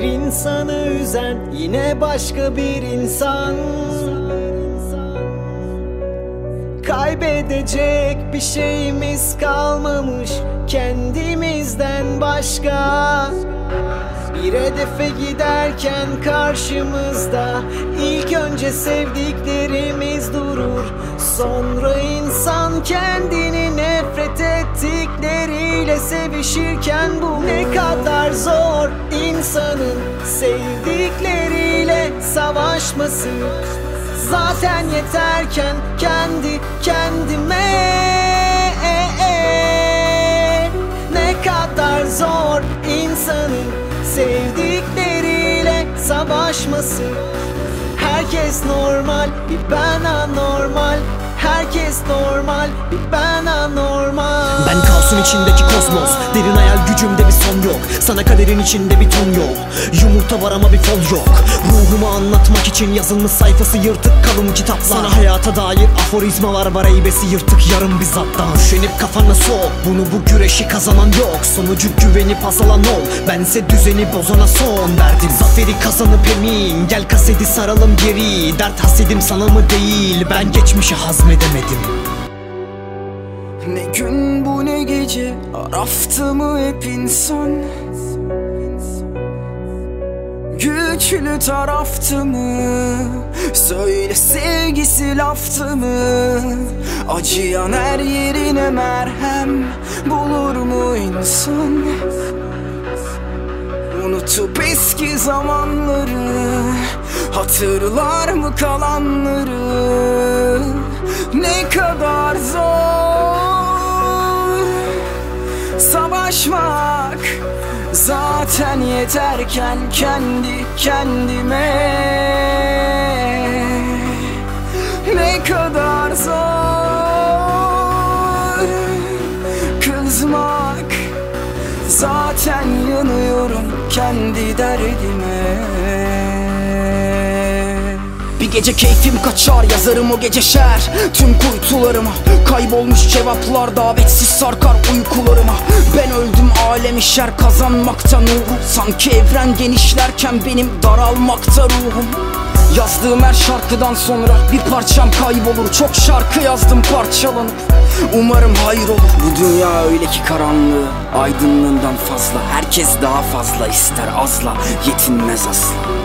insanı üzen yine başka bir insan. Kaybedecek bir şeyimiz kalmamış kendimizden başka. Bir hedefe giderken karşımızda ilk önce sevdiklerimiz durur. Sonra insan kendini nefret ettikleriyle sevişirken bu ne sevdikleriyle savaşması Zaten yeterken kendi kendime Ne kadar zor insanın sevdikleriyle savaşması Herkes normal, bir ben anormal Herkes normal, ben anormal. Ben kaosun içindeki kozmos Derin hayal gücümde bir son yok. Sana kaderin içinde bir ton yol Yumurta var ama bir fol yok. Ruhumu anlatmak için yazılmış sayfası yırtık kalın kitaplar. Sana hayata dair aforizmalar var eybesi yırtık yarım bir zattan Üşenip kafana sok. Bunu bu güreşi kazanan yok. Sonucu güvenip azalan ol. Bense düzeni bozana son derdim. Zaferi kazanıp emin. Gel kaseti saralım geri. Dert hasedim sana mı değil? Ben geçmişi hazmedemedim Ne gün bu ne gece Araftı mı hep insan? Güçlü taraftı mı? Söyle sevgisi laftı mı? Acıyan her yerine merhem Bulur mu insan? Unutup eski zamanları Hatırlar mı kalanları zor. Savaşmak Zaten yeterken kendi kendime. Ne kadar zor. Kızmak Zaten yanıyorum kendi derdime bir gece keyfim kaçar yazarım o gece şer. Tüm kuytularıma Kaybolmuş cevaplar davetsiz sarkar uykularıma. Ben öldüm alem işer kazanmakta nuru Sanki evren genişlerken benim daralmakta ruhum. Yazdığım her şarkıdan sonra bir parçam kaybolur. Çok şarkı yazdım parçalanıp. Umarım hayır olur. Bu dünya öyle ki karanlığı Aydınlığından fazla. Herkes daha fazla ister azla Yetinmez asla